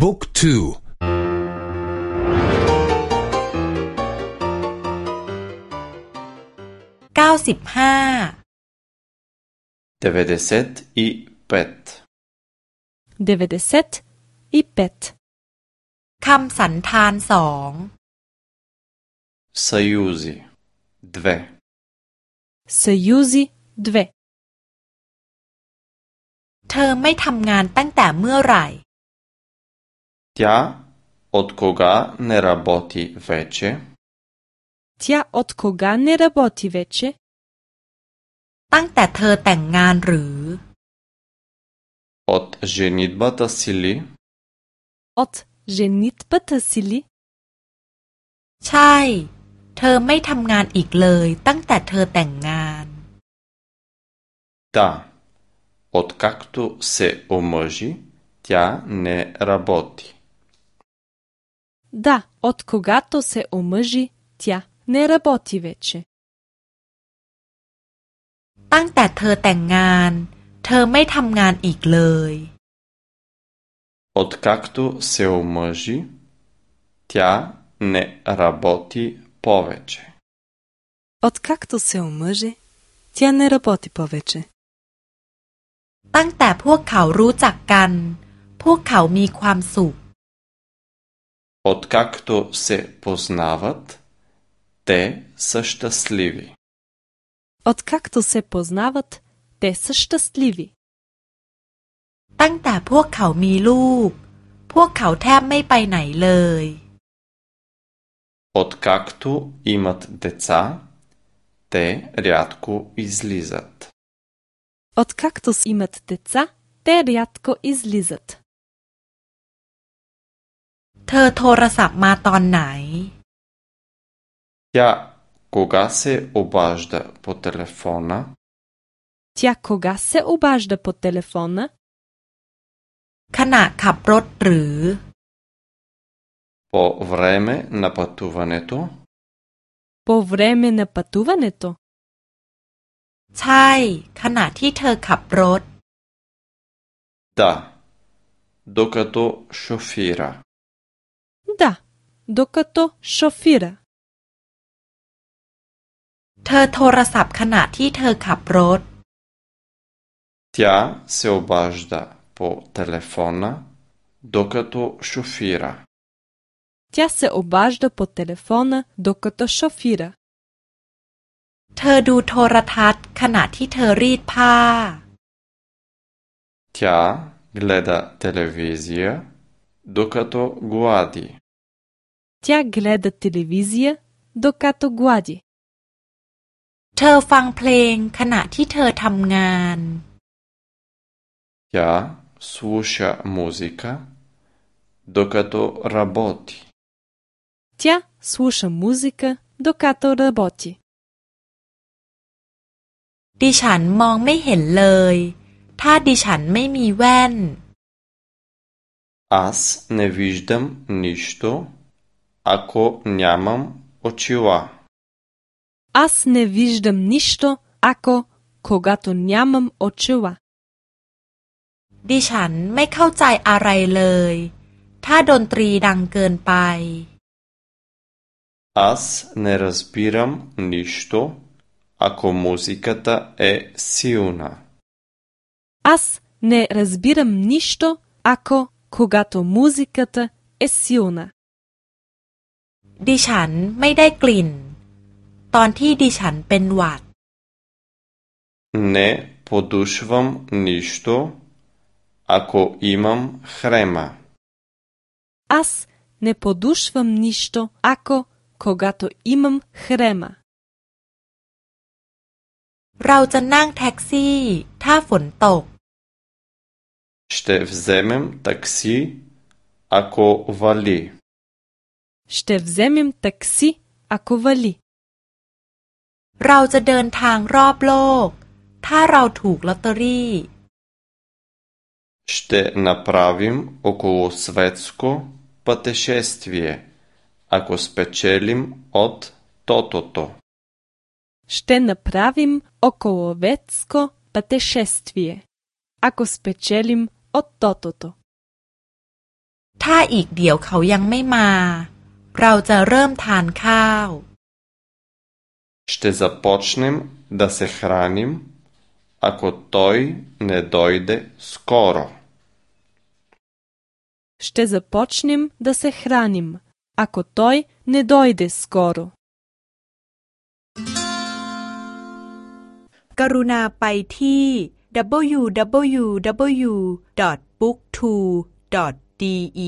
บุ๊กทูเก้าสิบห้าเดวิดเซตอีเปตเดวิดเซตอีเปตคำสันธานสองซยูซิดเวซยูซีดเวเธอไม่ทำงานตั้งแต่เมื่อไหร่ Тя от кога не работи вече? Тя от кога не работи вече? ตั้งแต่เธอแต่งงานหรือ От женитбата си ли? От женитбата си ли? ใช่ เธอไม่ทำงานอีกเลยตั้งแต่เธอแต่งงาน Да. Откакто се омъжи, тя не работи. Да, от когато се омъжи, тя не работи вече. ตั้งแต่เธอแต่งงาน เธอไม่ทำงานอีกเลย Откакто се омъжи, тя не работи повече. Откакто се омъжи, тя не работи повече. ตั้งแต่พวกเขารู้จักกัน พวกเขามีความสุข Откакто се познават, те са щастливи. Откакто се познават, те са щастливи. ตั้งแต่พวกเขามีลูก พวกเขาแทบไม่ไปไหนเลย Откакто имат деца, те рядко излизат. Откакто имат деца, те рядко излизат. เธอโทรศัพท์มาตอนไหน Тя кога се обажда по телефона? Тя кога се обажда по телефона? ขณะขับรถหรือ По време на пътуването? По време на пътуването? ใช่ ขณะที่เธอขับรถ Да. Докато шофира. Да. Докато шофира. เธอโทรศัพท์ขณะที่เธอขับรถ Тя се обажда по телефона, докато шофира. Тя се обажда по телефона, докато шофира. เธอดูโทรทัศน์ขณะที่เธอรีดผ้า Тя гледа телевизия, докато глади. Тя гледа телевизия, докато глади. เธอฟังเพลงขณะที่เธอทำงาน Тя слуша музика, докато работи. Тя слуша музика, докато работи. ดิฉันมองไม่เห็นเลย ถ้าดิฉันไม่มีแว่น Аз не виждам нищо, ако нямам очила. Аз не виждам нищо, ако когато нямам очила. ดิฉันไม่เข้าใจอะไรเลย ถ้าดนตรีดังเกินไป Аз не разбирам нищо, ако музиката е силна. Аз не разбирам нищо, ако когато музиката е силна. ดิฉันไม่ได้กลิ่น ตอนที่ดิฉันเป็นหวัด Не подушвам нищо, ако имам хрема. Аз не подушвам нищо, ако когато имам хрема. เราจะนั่งแท็กซี่ ถ้าฝนตก Ще вземем такси, ако вали. Ще вземем такси, ако вали. เราจะเดินทางรอบโลก ถ้าเราถูกลอตเตอรี่ Ще направим околосветско пътешествие, ако спечелим от тотото. Ще направим околоветско пътешествие, ако спечелим от тотото. ถ้าอีกเดี๋ย วเขายังไม่มา เราจะเริ่มทานข้าว Ще започнем да се храним, ако той не дойде скоро. Ще започнем да се храним, ако той не дойде скоро. กรุณาไปที่ www.booktwo.de